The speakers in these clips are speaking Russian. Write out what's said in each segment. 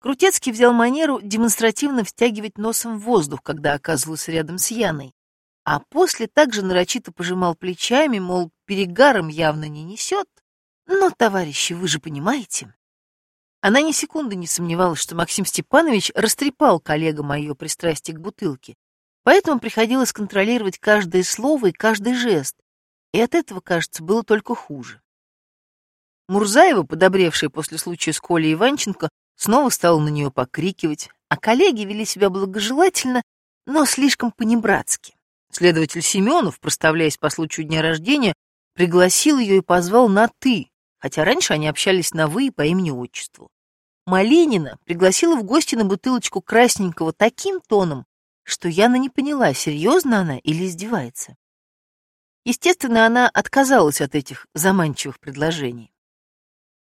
Крутецкий взял манеру демонстративно втягивать носом воздух, когда оказывался рядом с Яной, а после также нарочито пожимал плечами, мол, перегаром явно не несет. Но, товарищи, вы же понимаете. Она ни секунды не сомневалась, что Максим Степанович растрепал коллегам о ее пристрастии к бутылке, поэтому приходилось контролировать каждое слово и каждый жест, и от этого, кажется, было только хуже. Мурзаева, подобревшая после случая с Колей Иванченко, снова стала на нее покрикивать, а коллеги вели себя благожелательно, но слишком понебратски. Следователь Семенов, проставляясь по случаю дня рождения, пригласил ее и позвал на «ты», хотя раньше они общались на «вы» по имени-отчеству. Малинина пригласила в гости на бутылочку красненького таким тоном, что Яна не поняла, серьезно она или издевается. Естественно, она отказалась от этих заманчивых предложений.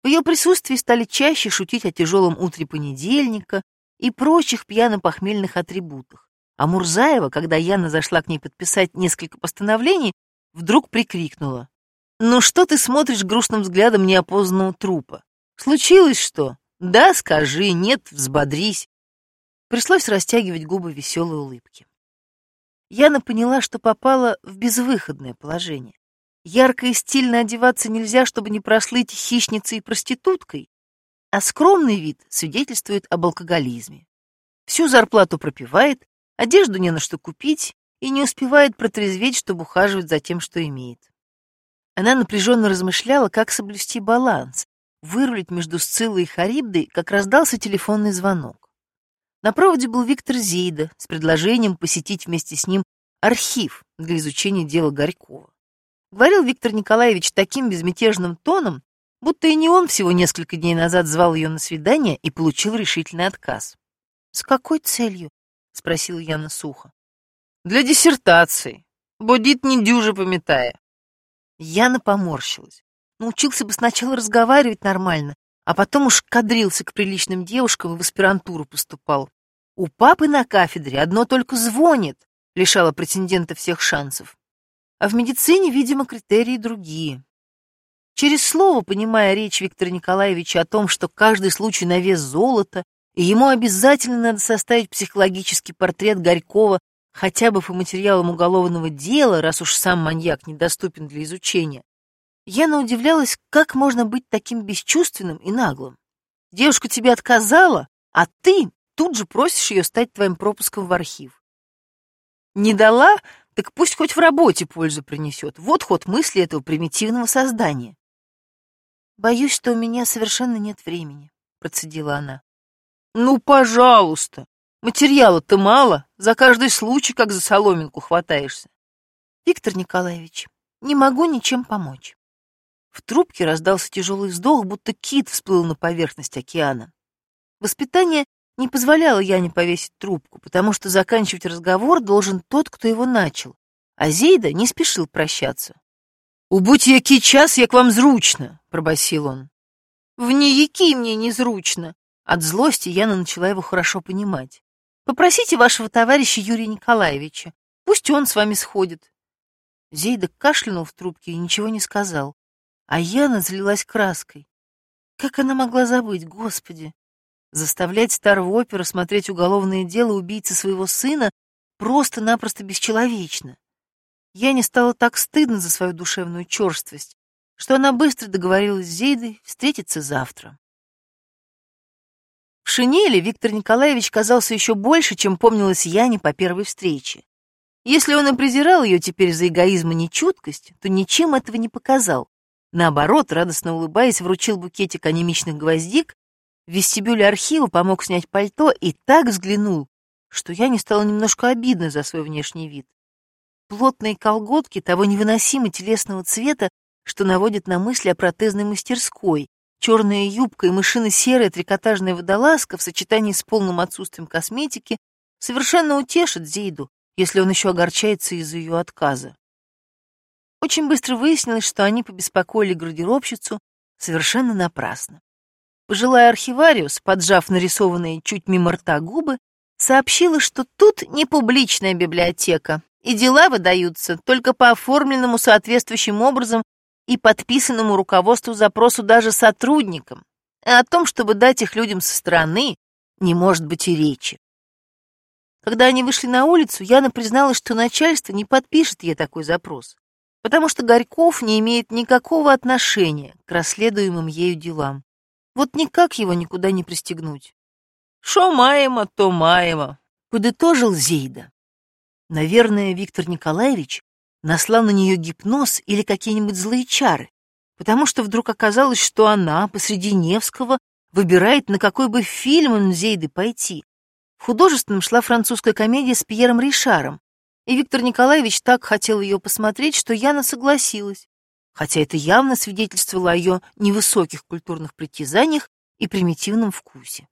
В ее присутствии стали чаще шутить о тяжелом утре понедельника и прочих пьяно-похмельных атрибутах. А Мурзаева, когда Яна зашла к ней подписать несколько постановлений, вдруг прикрикнула. «Ну что ты смотришь грустным взглядом неопознанного трупа? Случилось что? Да, скажи, нет, взбодрись». Пришлось растягивать губы веселой улыбки. Яна поняла, что попала в безвыходное положение. Ярко и стильно одеваться нельзя, чтобы не прослыть хищницей и проституткой, а скромный вид свидетельствует об алкоголизме. Всю зарплату пропивает, одежду не на что купить и не успевает протрезветь, чтобы ухаживать за тем, что имеет. Она напряженно размышляла, как соблюсти баланс, вырулить между Сциллой и Харибдой, как раздался телефонный звонок. На проводе был Виктор Зейда с предложением посетить вместе с ним архив для изучения дела Горького. Говорил Виктор Николаевич таким безмятежным тоном, будто и не он всего несколько дней назад звал ее на свидание и получил решительный отказ. «С какой целью?» — спросила Яна сухо. «Для диссертации. Будит не дюже пометая. Яна поморщилась. Научился бы сначала разговаривать нормально, а потом уж кадрился к приличным девушкам и в аспирантуру поступал. У папы на кафедре одно только звонит, лишало претендента всех шансов. А в медицине, видимо, критерии другие. Через слово, понимая речь Виктора Николаевича о том, что каждый случай на вес золота, и ему обязательно надо составить психологический портрет Горького хотя бы по материалам уголовного дела, раз уж сам маньяк недоступен для изучения, Яна удивлялась, как можно быть таким бесчувственным и наглым. Девушка тебе отказала, а ты тут же просишь ее стать твоим пропуском в архив. Не дала, так пусть хоть в работе пользу принесет. Вот ход мысли этого примитивного создания. «Боюсь, что у меня совершенно нет времени», — процедила она. «Ну, пожалуйста!» Материала-то мало, за каждый случай, как за соломинку, хватаешься. Виктор Николаевич, не могу ничем помочь. В трубке раздался тяжелый вздох, будто кит всплыл на поверхность океана. Воспитание не позволяло Яне повесить трубку, потому что заканчивать разговор должен тот, кто его начал, а Зейда не спешил прощаться. «Убудь який час, як вам зручно!» — пробасил он. «В яки мне незручно!» От злости Яна начала его хорошо понимать. Попросите вашего товарища Юрия Николаевича. Пусть он с вами сходит. Зейда кашлянул в трубке и ничего не сказал. А Яна залилась краской. Как она могла забыть, господи? Заставлять старого опера смотреть уголовное дело убийцы своего сына просто-напросто бесчеловечно. Яне стало так стыдно за свою душевную черствость, что она быстро договорилась с Зейдой встретиться завтра. В шинели Виктор Николаевич казался еще больше, чем помнилось Яне по первой встрече. Если он и презирал ее теперь за эгоизм и нечуткость, то ничем этого не показал. Наоборот, радостно улыбаясь, вручил букетик анемичных гвоздик, вестибюле архива помог снять пальто и так взглянул, что я не стало немножко обидно за свой внешний вид. Плотные колготки того невыносимо телесного цвета, что наводит на мысли о протезной мастерской, Черная юбка и мышино-серая трикотажная водолазка в сочетании с полным отсутствием косметики совершенно утешит Зейду, если он еще огорчается из-за ее отказа. Очень быстро выяснилось, что они побеспокоили гардеробщицу совершенно напрасно. Пожилая архивариус, поджав нарисованные чуть мимо рта губы, сообщила, что тут не публичная библиотека, и дела выдаются только по оформленному соответствующим образом и подписанному руководству запросу даже сотрудникам. А о том, чтобы дать их людям со стороны, не может быть и речи. Когда они вышли на улицу, Яна призналась, что начальство не подпишет ей такой запрос, потому что Горьков не имеет никакого отношения к расследуемым ею делам. Вот никак его никуда не пристегнуть. «Шо маемо, то маемо», — подытожил Зейда. Наверное, Виктор Николаевич наслал на нее гипноз или какие-нибудь злые чары, потому что вдруг оказалось, что она посреди Невского выбирает, на какой бы фильм он Зейды пойти. В художественном шла французская комедия с Пьером Ришаром, и Виктор Николаевич так хотел ее посмотреть, что Яна согласилась, хотя это явно свидетельствовало о ее невысоких культурных притязаниях и примитивном вкусе.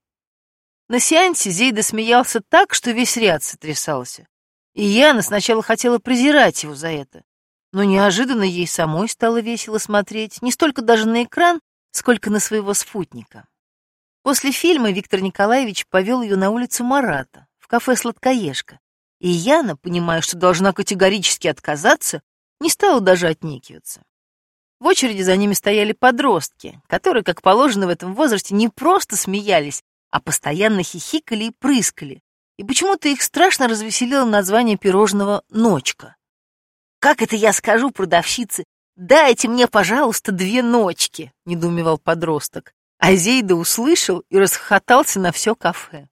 На сеансе Зейда смеялся так, что весь ряд сотрясался. И Яна сначала хотела презирать его за это, но неожиданно ей самой стало весело смотреть не столько даже на экран, сколько на своего спутника. После фильма Виктор Николаевич повел ее на улицу Марата, в кафе «Сладкоежка», и Яна, понимая, что должна категорически отказаться, не стала даже отнекиваться. В очереди за ними стояли подростки, которые, как положено в этом возрасте, не просто смеялись, а постоянно хихикали и прыскали, и почему-то их страшно развеселило название пирожного «ночка». «Как это я скажу продавщице? Дайте мне, пожалуйста, две ночки!» — недоумевал подросток. А Зейда услышал и расхохотался на все кафе.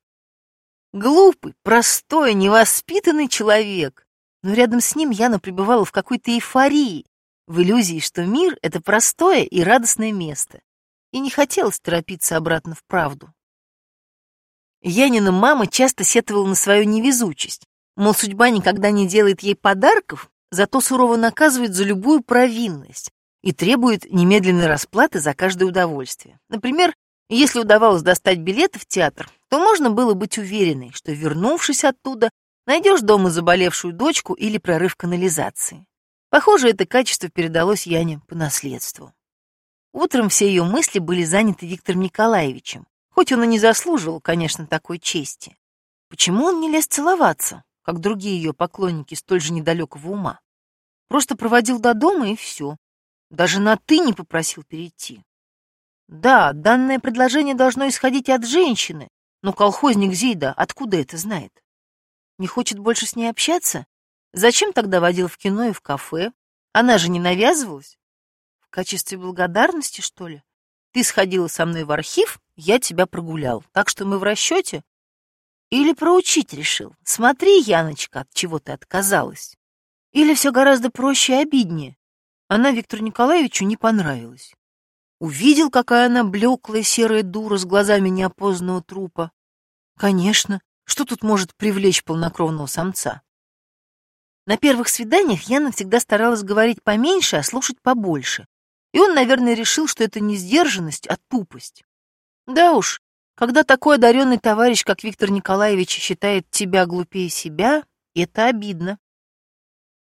Глупый, простой, невоспитанный человек. Но рядом с ним Яна пребывала в какой-то эйфории, в иллюзии, что мир — это простое и радостное место. И не хотелось торопиться обратно в правду. Янина мама часто сетовала на свою невезучесть. Мол, судьба никогда не делает ей подарков, зато сурово наказывает за любую провинность и требует немедленной расплаты за каждое удовольствие. Например, если удавалось достать билеты в театр, то можно было быть уверенной, что, вернувшись оттуда, найдешь дома заболевшую дочку или прорыв канализации. Похоже, это качество передалось Яне по наследству. Утром все ее мысли были заняты Виктором Николаевичем, Хоть он и не заслуживал, конечно, такой чести. Почему он не лез целоваться, как другие ее поклонники столь же недалекого ума? Просто проводил до дома и все. Даже на «ты» не попросил перейти. Да, данное предложение должно исходить от женщины, но колхозник Зида откуда это знает? Не хочет больше с ней общаться? Зачем тогда водил в кино и в кафе? Она же не навязывалась? В качестве благодарности, что ли? Ты сходила со мной в архив, я тебя прогулял, так что мы в расчете? Или проучить решил? Смотри, Яночка, от чего ты отказалась. Или все гораздо проще и обиднее? Она Виктору Николаевичу не понравилась. Увидел, какая она блеклая серая дура с глазами неопознанного трупа. Конечно, что тут может привлечь полнокровного самца? На первых свиданиях Яна всегда старалась говорить поменьше, а слушать побольше. И он, наверное, решил, что это не сдержанность, а тупость. Да уж, когда такой одаренный товарищ, как Виктор Николаевич, считает тебя глупее себя, это обидно.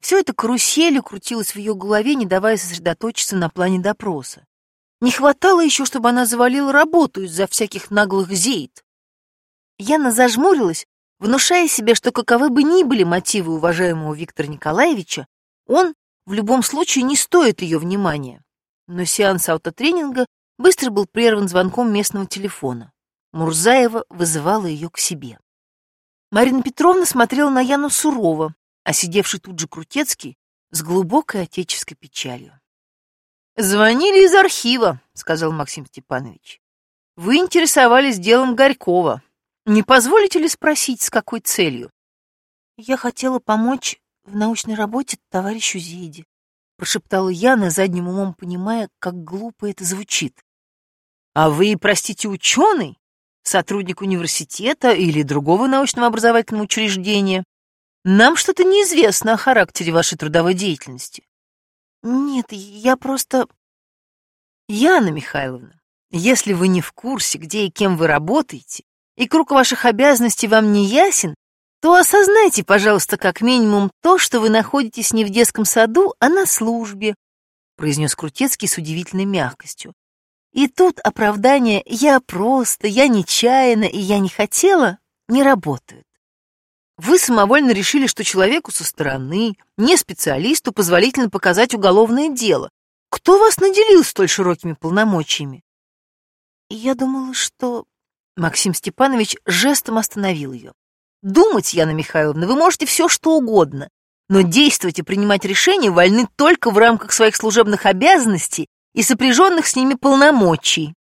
Все это каруселью крутилось в ее голове, не давая сосредоточиться на плане допроса. Не хватало еще, чтобы она завалила работу из-за всяких наглых зейд. Яна зажмурилась, внушая себе, что каковы бы ни были мотивы уважаемого Виктора Николаевича, он в любом случае не стоит ее внимания. Но сеанс аутотренинга быстро был прерван звонком местного телефона. Мурзаева вызывала ее к себе. Марина Петровна смотрела на Яну сурово, а сидевший тут же Крутецкий с глубокой отеческой печалью. «Звонили из архива», — сказал Максим Степанович. «Вы интересовались делом Горького. Не позволите ли спросить, с какой целью?» «Я хотела помочь в научной работе товарищу Зиде прошептала Яна, задним умом понимая, как глупо это звучит. «А вы, простите, ученый? Сотрудник университета или другого научного образовательного учреждения? Нам что-то неизвестно о характере вашей трудовой деятельности». «Нет, я просто...» «Яна Михайловна, если вы не в курсе, где и кем вы работаете, и круг ваших обязанностей вам не ясен, то осознайте, пожалуйста, как минимум то, что вы находитесь не в детском саду, а на службе», произнес Крутецкий с удивительной мягкостью. И тут оправдание «я просто», «я нечаянно» и «я не хотела» не работают. Вы самовольно решили, что человеку со стороны, не специалисту, позволительно показать уголовное дело. Кто вас наделил столь широкими полномочиями? Я думала, что... Максим Степанович жестом остановил ее. Думать, Яна Михайловна, вы можете все, что угодно, но действовать и принимать решения вольны только в рамках своих служебных обязанностей и сопряженных с ними полномочий.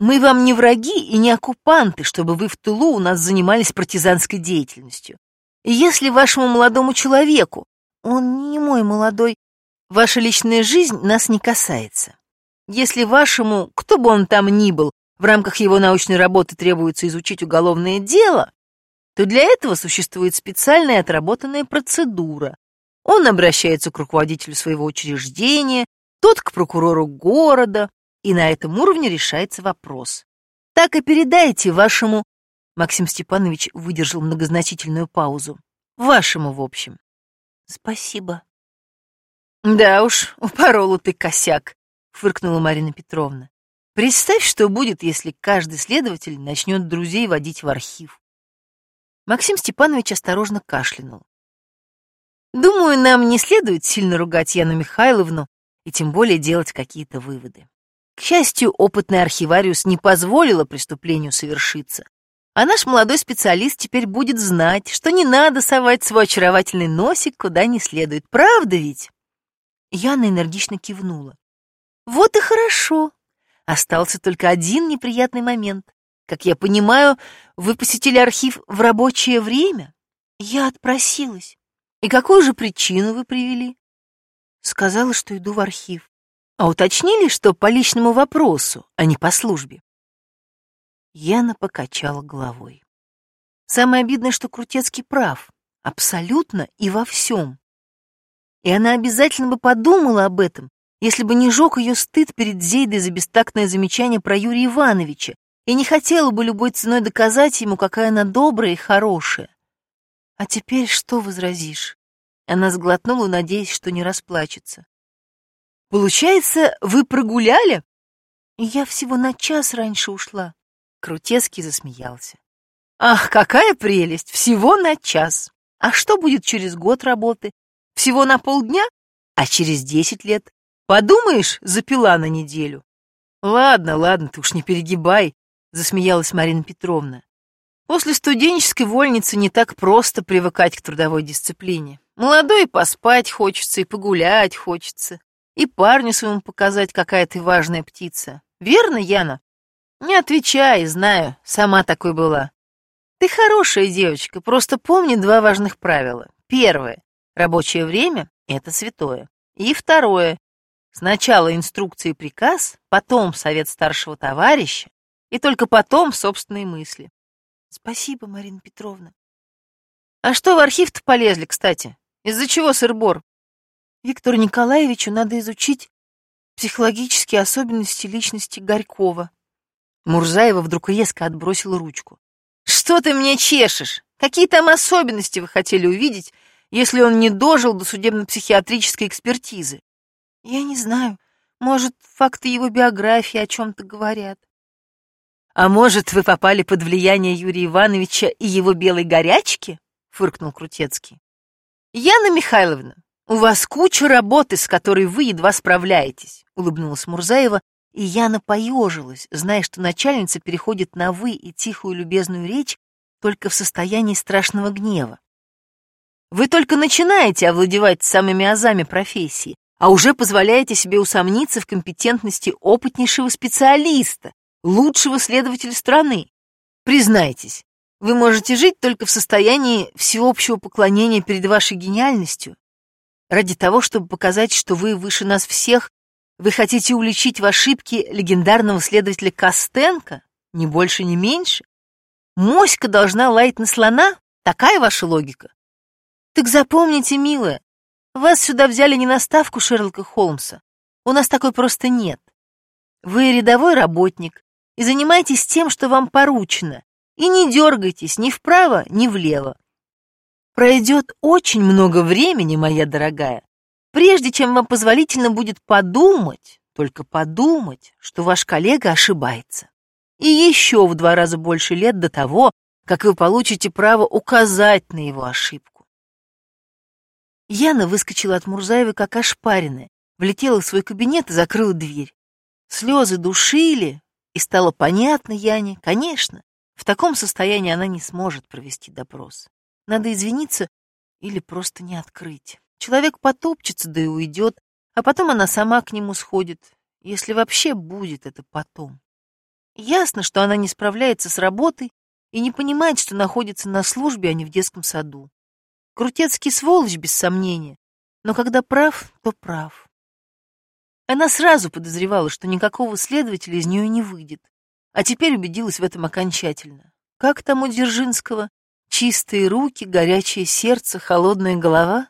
Мы вам не враги и не оккупанты, чтобы вы в тылу у нас занимались партизанской деятельностью. И если вашему молодому человеку, он не мой молодой, ваша личная жизнь нас не касается. Если вашему, кто бы он там ни был, в рамках его научной работы требуется изучить уголовное дело, то для этого существует специальная отработанная процедура. Он обращается к руководителю своего учреждения, тот к прокурору города, и на этом уровне решается вопрос. Так и передайте вашему... Максим Степанович выдержал многозначительную паузу. Вашему, в общем. Спасибо. Да уж, упорола ты косяк, фыркнула Марина Петровна. Представь, что будет, если каждый следователь начнет друзей водить в архив. Максим Степанович осторожно кашлянул. Думаю, нам не следует сильно ругать Яну Михайловну и тем более делать какие-то выводы. К счастью, опытный архивариус не позволила преступлению совершиться. А наш молодой специалист теперь будет знать, что не надо совать свой очаровательный носик куда не следует. Правда ведь? Яна энергично кивнула. Вот и хорошо. Остался только один неприятный момент. Как я понимаю, вы посетили архив в рабочее время? Я отпросилась. И какую же причину вы привели? Сказала, что иду в архив. А уточнили, что по личному вопросу, а не по службе? Яна покачала головой. Самое обидное, что Крутецкий прав. Абсолютно и во всем. И она обязательно бы подумала об этом, если бы не жег ее стыд перед Зейдой за бестактное замечание про Юрия Ивановича, и не хотела бы любой ценой доказать ему, какая она добрая и хорошая. А теперь что возразишь? Она сглотнула, надеясь, что не расплачется. Получается, вы прогуляли? Я всего на час раньше ушла. Крутецкий засмеялся. Ах, какая прелесть! Всего на час. А что будет через год работы? Всего на полдня? А через десять лет? Подумаешь, запила на неделю. Ладно, ладно, ты уж не перегибай засмеялась Марина Петровна. После студенческой вольницы не так просто привыкать к трудовой дисциплине. Молодой поспать хочется, и погулять хочется, и парню своему показать, какая ты важная птица. Верно, Яна? Не отвечай, знаю, сама такой была. Ты хорошая девочка, просто помни два важных правила. Первое — рабочее время — это святое. И второе — сначала инструкция и приказ, потом совет старшего товарища, и только потом собственные мысли. Спасибо, Марина Петровна. А что в архив-то полезли, кстати? Из-за чего сыр-бор? Виктору Николаевичу надо изучить психологические особенности личности Горького. Мурзаева вдруг резко отбросила ручку. Что ты мне чешешь? Какие там особенности вы хотели увидеть, если он не дожил до судебно-психиатрической экспертизы? Я не знаю. Может, факты его биографии о чем-то говорят. «А может, вы попали под влияние Юрия Ивановича и его белой горячки?» — фыркнул Крутецкий. «Яна Михайловна, у вас куча работы, с которой вы едва справляетесь», — улыбнулась Мурзаева, и Яна поежилась, зная, что начальница переходит на «вы» и тихую любезную речь только в состоянии страшного гнева. «Вы только начинаете овладевать самыми азами профессии, а уже позволяете себе усомниться в компетентности опытнейшего специалиста, лучшего следователя страны. Признайтесь, вы можете жить только в состоянии всеобщего поклонения перед вашей гениальностью. Ради того, чтобы показать, что вы выше нас всех, вы хотите уличить в ошибке легендарного следователя Костенко, ни больше, ни меньше? Моська должна лаять на слона? Такая ваша логика? Так запомните, милая, вас сюда взяли не на ставку Шерлока Холмса. У нас такой просто нет. Вы рядовой работник, и занимайтесь тем, что вам поручено, и не дергайтесь ни вправо, ни влево. Пройдет очень много времени, моя дорогая, прежде чем вам позволительно будет подумать, только подумать, что ваш коллега ошибается. И еще в два раза больше лет до того, как вы получите право указать на его ошибку. Яна выскочила от Мурзаева как ошпаренная, влетела в свой кабинет и закрыла дверь. Слезы душили, И стало понятно Яне, конечно, в таком состоянии она не сможет провести допрос. Надо извиниться или просто не открыть. Человек потопчется, да и уйдет, а потом она сама к нему сходит, если вообще будет это потом. Ясно, что она не справляется с работой и не понимает, что находится на службе, а не в детском саду. Крутецкий сволочь, без сомнения, но когда прав, то прав. Она сразу подозревала, что никакого следователя из нее не выйдет, а теперь убедилась в этом окончательно. Как там у Дзержинского? Чистые руки, горячее сердце, холодная голова?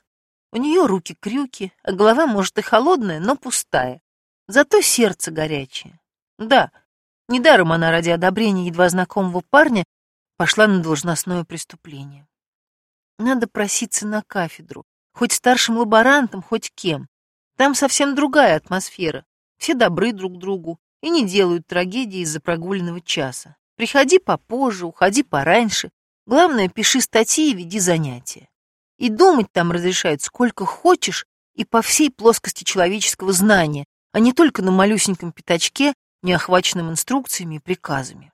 У нее руки-крюки, а голова, может, и холодная, но пустая. Зато сердце горячее. Да, недаром она ради одобрения едва знакомого парня пошла на должностное преступление. Надо проситься на кафедру, хоть старшим лаборантом, хоть кем. Там совсем другая атмосфера. Все добры друг другу и не делают трагедии из-за прогуленного часа. Приходи попозже, уходи пораньше. Главное, пиши статьи и веди занятия. И думать там разрешают сколько хочешь и по всей плоскости человеческого знания, а не только на малюсеньком пятачке, не охваченном инструкциями и приказами.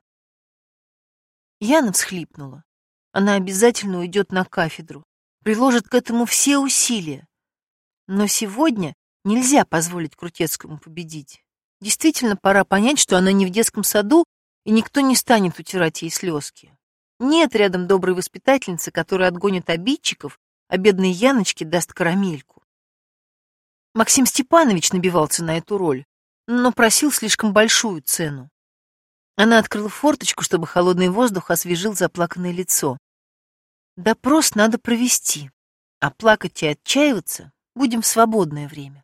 Яна всхлипнула. Она обязательно уйдет на кафедру, приложит к этому все усилия. Но сегодня нельзя позволить Крутецкому победить. Действительно, пора понять, что она не в детском саду, и никто не станет утирать ей слезки. Нет рядом доброй воспитательницы, которая отгонит обидчиков, а бедной Яночке даст карамельку. Максим Степанович набивался на эту роль, но просил слишком большую цену. Она открыла форточку, чтобы холодный воздух освежил заплаканное лицо. Допрос надо провести, а плакать и отчаиваться будем в свободное время.